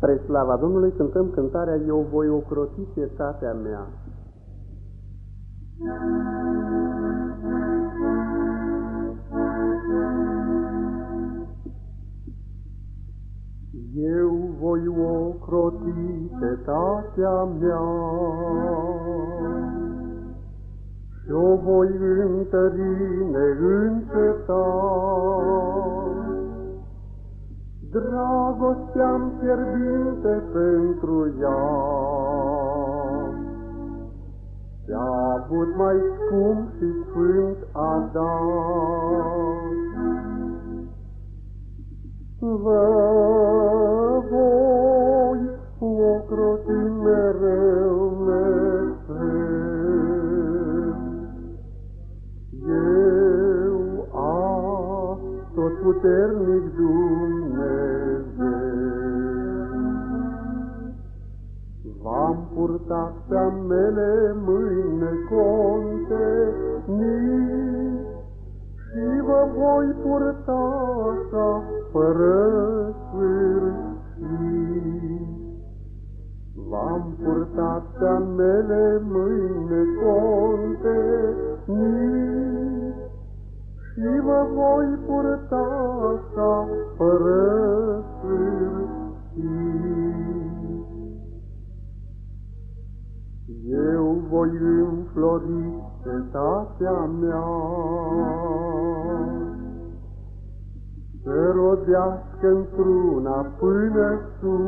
Spre slava Domnului cântăm cântarea Eu voi ocroti cetatea mea. Eu voi ocroti cetatea mea și o voi întări neîncetat. Dragostea-mi fierbinte pentru ea. Ți-a avut mai scump și sfânt a dat. V-am purtat pe mele mâine conte, nici și vă voi purta așa fără sfârșit. V-am purtat pe mele mâine conte, nici și vă voi purta așa fără voi înflori cetatea mea, să rodească într-una până sus.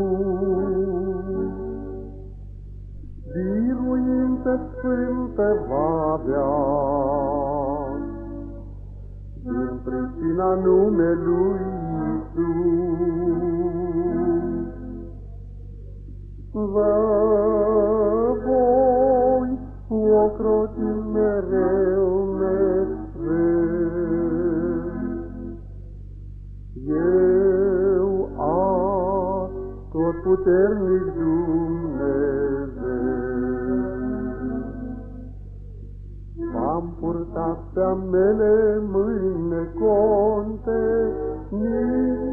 Biruință sfântă va avea, din pricina numelui Iisus. Vă voi ocroti mereu, mereu. Eu, a, tot puternic Dumnezeu, V-am purtat pe mele mâine conte, nici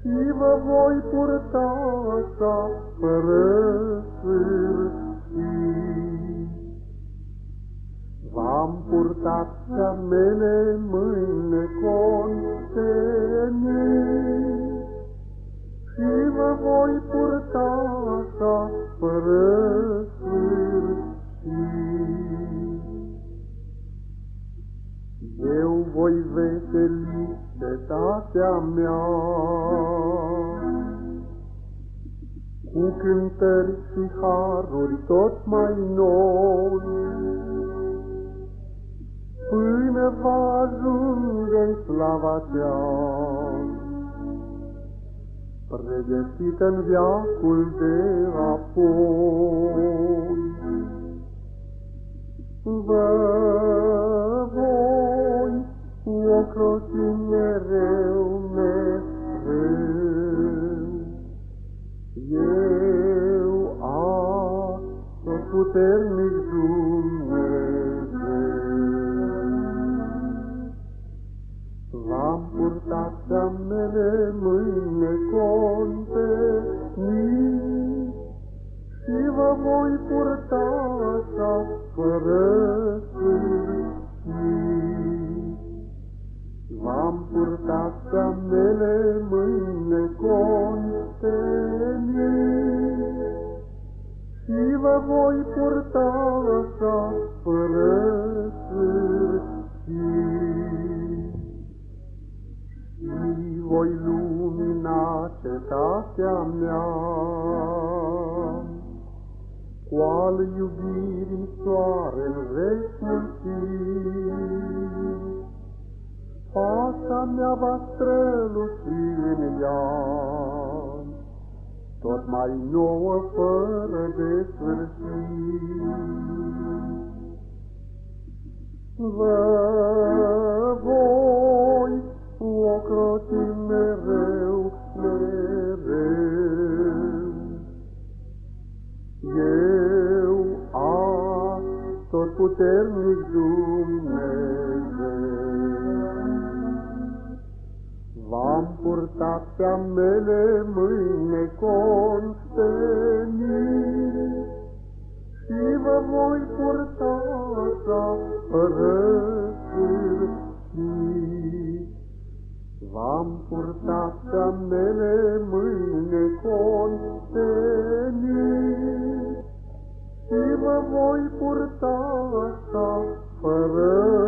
și vă voi purta așa fără purtat pe mele mâine contenii și vă voi purta așa fără sfârșit. Eu voi veseli cetatea mea. Cu cântări și haruri tot mai noi, până va ajunge în slava cea, pregătită în viacul de apoi. Vă voi ocroti mereu, mereu. Eu, a, tot puternic Dumnezeu. Purtat pe mele mâine conte, nici și vă voi purta așa fără sfârșit. V-am purtat pe mele mâine contenii și vă voi purta așa cetatea mea cu al iubirii soare în veșnicii. Fața mea va străluci în ea, tot mai nouă fără de sfârșit. Vă puternic Dumnezeu, V-am purtat pe mele mâine consteni și vă voi purta așa fără sfârșit. V-am purtat pe mele mâine consteni voi purta așa fără